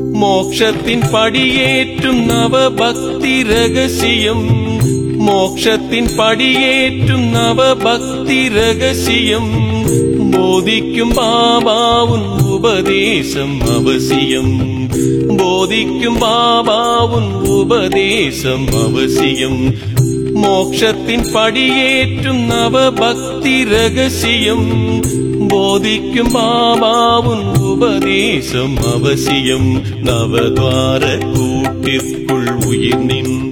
മോക്ഷത്തിൻ പടിയേറ്റും നവഭക്തി രഹസ്യം. മോക്ഷത്തിൻ പടിയേറ്റും നവഭക്തി രഹസ്യം. ബോധിക്കും ബാബാവും ഉപദേശം അവസിയം. ബോധിക്കും ബാബാവും ഉപദേശം അവസിയം. മോക്ഷത്തിൻ പടിയേറ്റും നവഭക്തി രഹസ്യം. ബോധിക്കും ബാബാവുൻ உபதேசம் அவசியம். நவதார கூட்டிற்குள் உயிர் நின்று